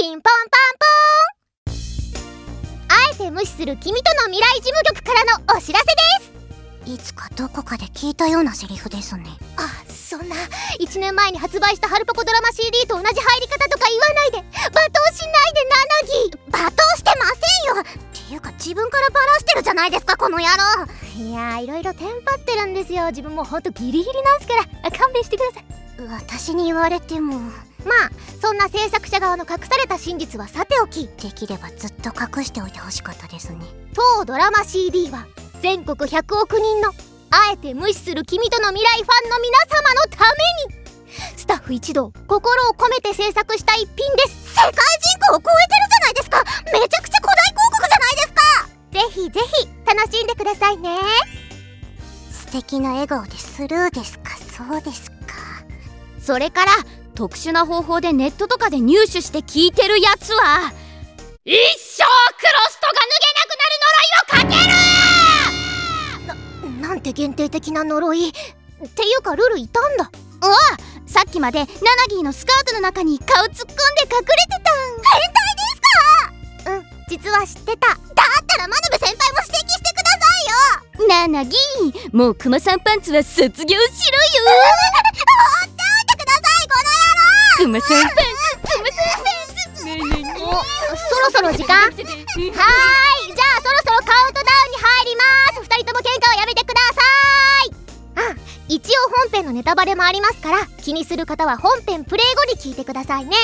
ピンポンパンポーン。あえて無視する君との未来事務局からのお知らせです。いつかどこかで聞いたようなセリフですね。あそんな。1年前に発売したハルポコドラマ CD と同じ入り方とか言わないで。罵倒しないでナナギ。罵倒してませんよ。っていうか自分からバラしてるじゃないですかこの野郎。いやーいろいろテンパってるんですよ自分もほんとギリギリなんすからあ勘弁してください私に言われてもまあそんな制作者側の隠された真実はさておきできればずっと隠しておいてほしかったですね。当ドラマ CD は全国100億人のあえて無視する君との未来ファンの皆様のためにスタッフ一同心を込めて制作した一品です。世界人口を超えてるじゃないですか。めちゃくちゃ古代広告じゃないですか。ぜひぜひ楽しんでくださいね。素敵な笑顔でスルーですか？そうですか。それから特殊な方法でネットとかで入手して聞いてるやつは。一生クロストが脱げなくなる呪いをかける！なんて限定的な呪い。っていうかルルいたんだ。うわさっきまでナナギーのスカートの中に顔突っ込んで隠れてたうん実は知ってた。だったらマヌブ先輩も指摘してくださいよ。ナナギーもうクマさんパンツは卒業しろよいこの野郎クマさんそろそろ時間？はーい。じゃあそろそろカウントダウンに入ります。二人とも喧嘩はやめてください。あ一応本編のネタバレもありますから気にする方は本編プレイ後に聞いてくださいね。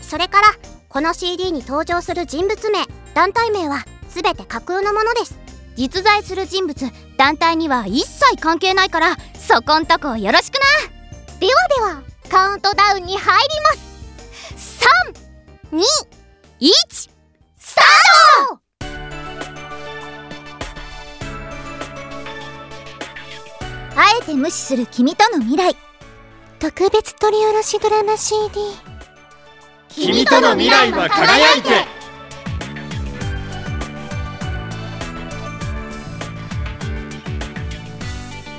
それからこの CD に登場する人物名団体名は全て架空のものです。実在する人物団体には一切関係ないからそこんとこよろしくな。ではではカウントダウンに入ります。321スタート。あえて無視する君との未来。特別取り下ろしドラマ CD 君との未来は輝いて。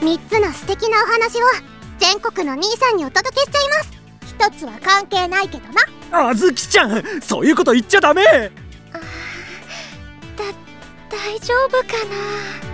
3つの素敵なお話を。全国の兄さんにお届けしちゃいます。一つは関係ないけどな。あずきちゃんそういうこと言っちゃダメ。だ大丈夫かな？